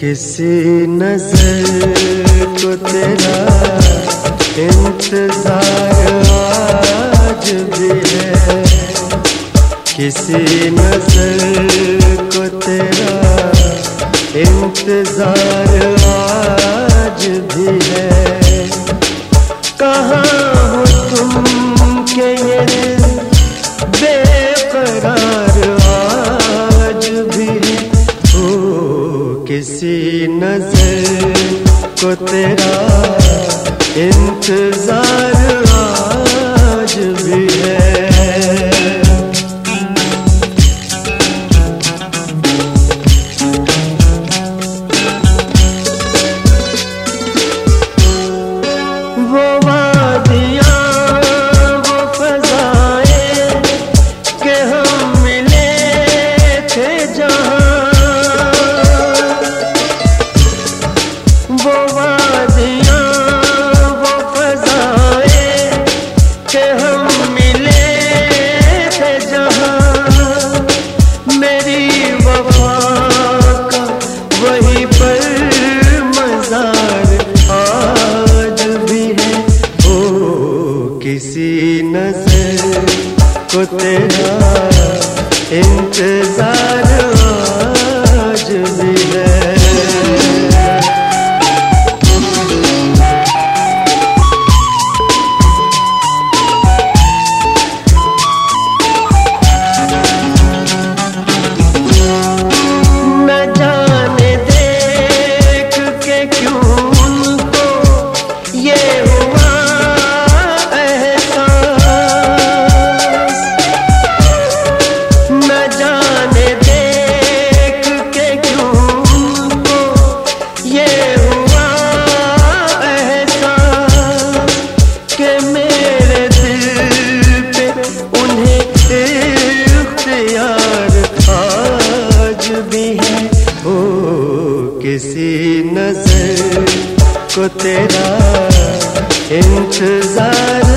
किसी नज़र को तेरा इंतज़ार आज भी है। किसी नज़र को तेरा इंतज़ार आज भी है। कहाँ हो तुम के ये बेकरार आज भी है। किसी नज़र तेरा इंतज़ार किसी नज़र को तेरा किसी नज़र को तेरा इंतज़ार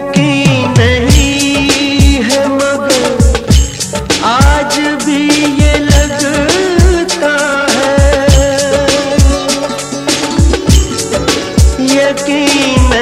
की नहीं है मगर भी ये लगता है। यकीन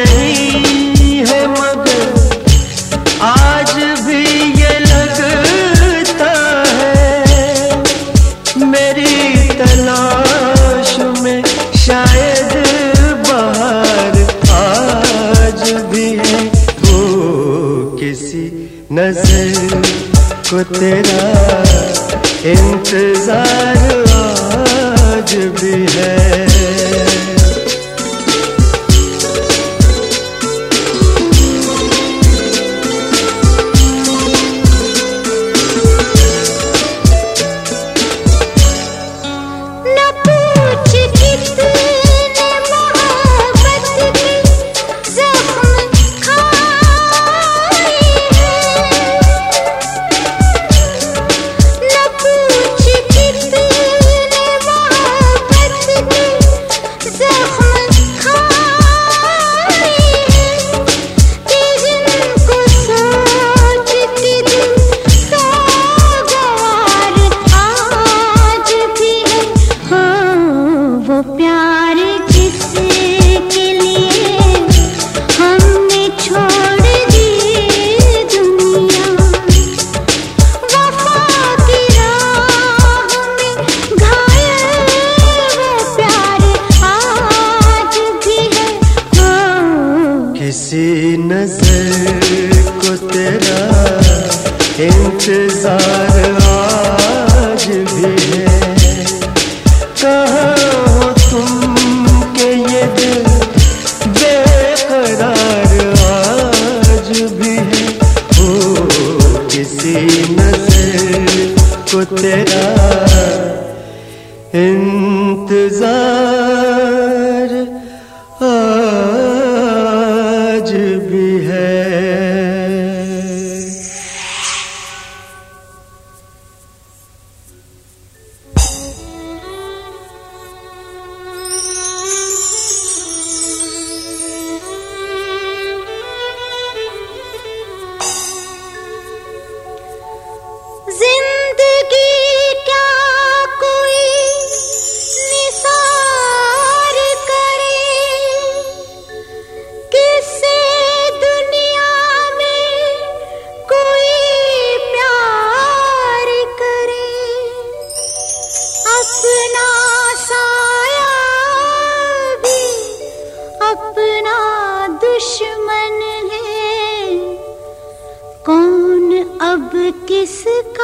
तेरा दुश्मन है? कौन अब किसका